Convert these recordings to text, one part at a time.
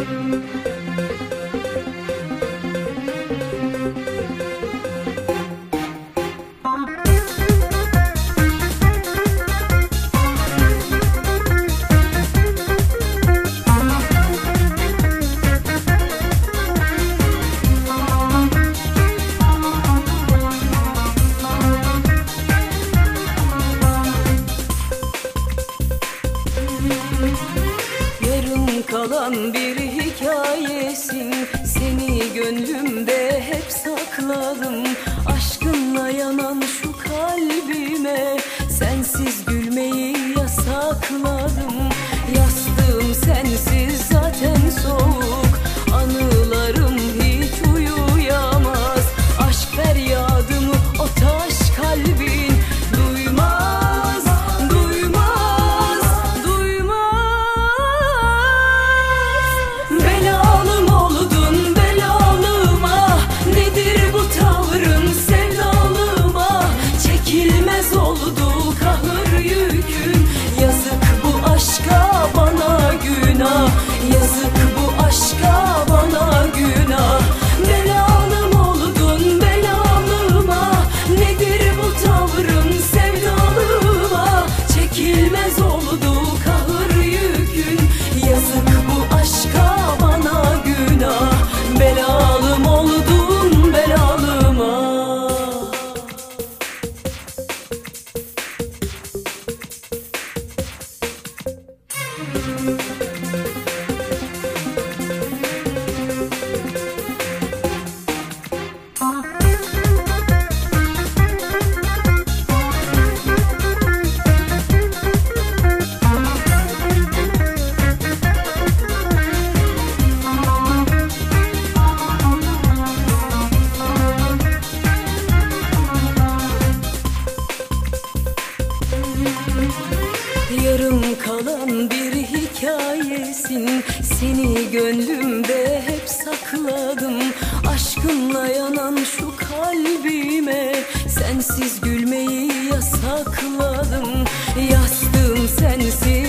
えっ? kalan bir hikayesin seni Seni gönlümde hep sakladım. Aşkınla yanan şu kalbime Sensiz gülmeyi yasakladım. Yastığım sensin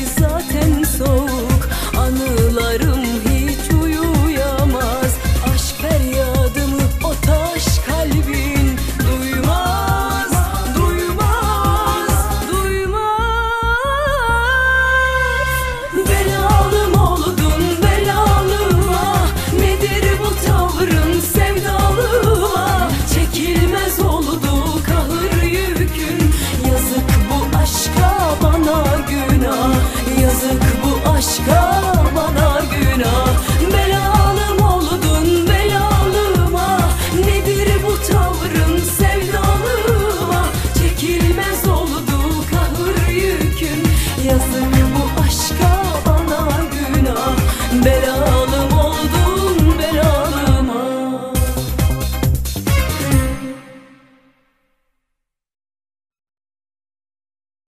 go.